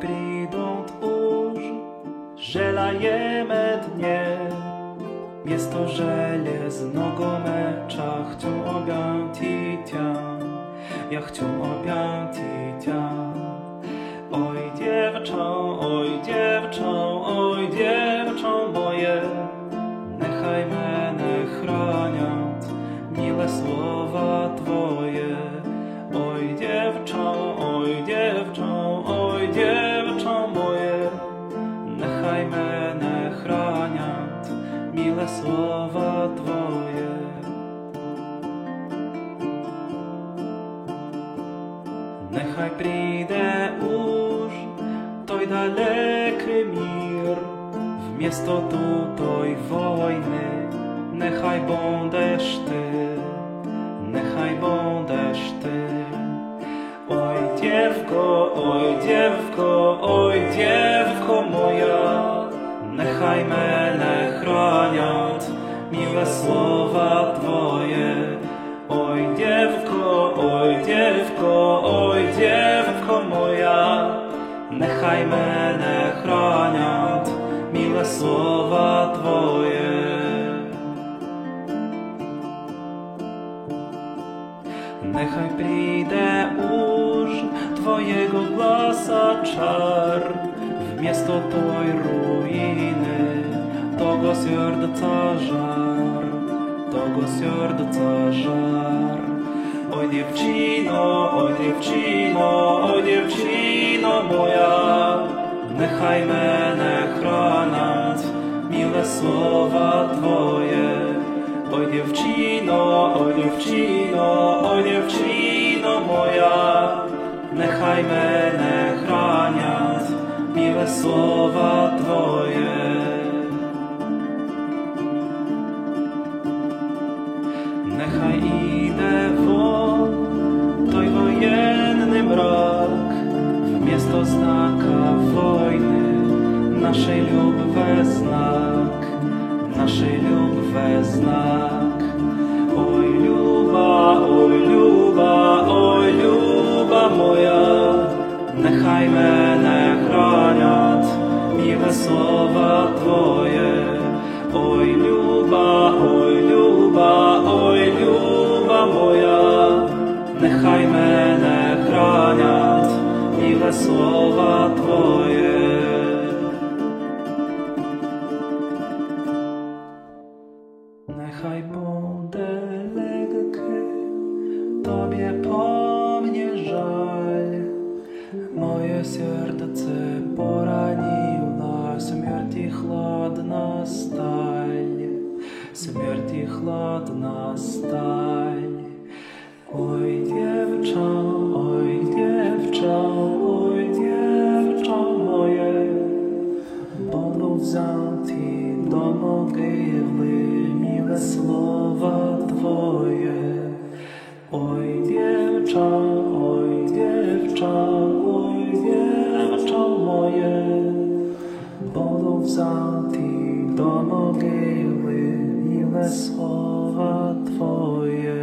Prídą už, żelajemy dnie. Miasto żelaznego mecza chcą objęć ja chcę objęć Oj dziewczą, oj dziewczą, oj dziewczą moje, nechaj mnie chronią miłe słowa Twoje. Oj dziewczą, oj dziewczą, oj dziewczą moje, nechaj mnie chronią miłe słowa Twoje. Nechaj przyjdzie już той далекий мір, вмісто тутої війни, нехай будеш ти, нехай будеш ти. Ой, дівко, ой, дівко, ой, дівко моя, нехай мене хранять миле слова Твоє. нехай мене хранять миле слова Твоє. Nechaj przyjdzie już Twojego glasa czar Wместо той ruiny Того сердца żar Того сердца żar Oj dziewczyno, oj dziewczyno, oj dziewczyno Україно моя, нехай мене хранать, міле слова Твоє, ой дівчино, ой дівчино, ой дівчино моя, нехай мене хранять, міле слова Твоє. нашей любви знак, нашей любви знак. Ой, люба, ой, люба, ой, люба моя, нехай мене хранять і слова Твоє, ой, люба, ой, люба, ой, люба моя, нехай мене хранять і слова. Tobie po mnie żal. Moje serce poraniła śmierć i chłodna stal. Śmierć i chłodna stal. Oj dziewczę, oj dziewczę, oj dziewczę moje, Będą wzięci do mogiły miłe słowa. Oj dziewcza, oj dziewcza, oj dziewcza moje, Bodu wzati do mogiły miłe słowa Twoje.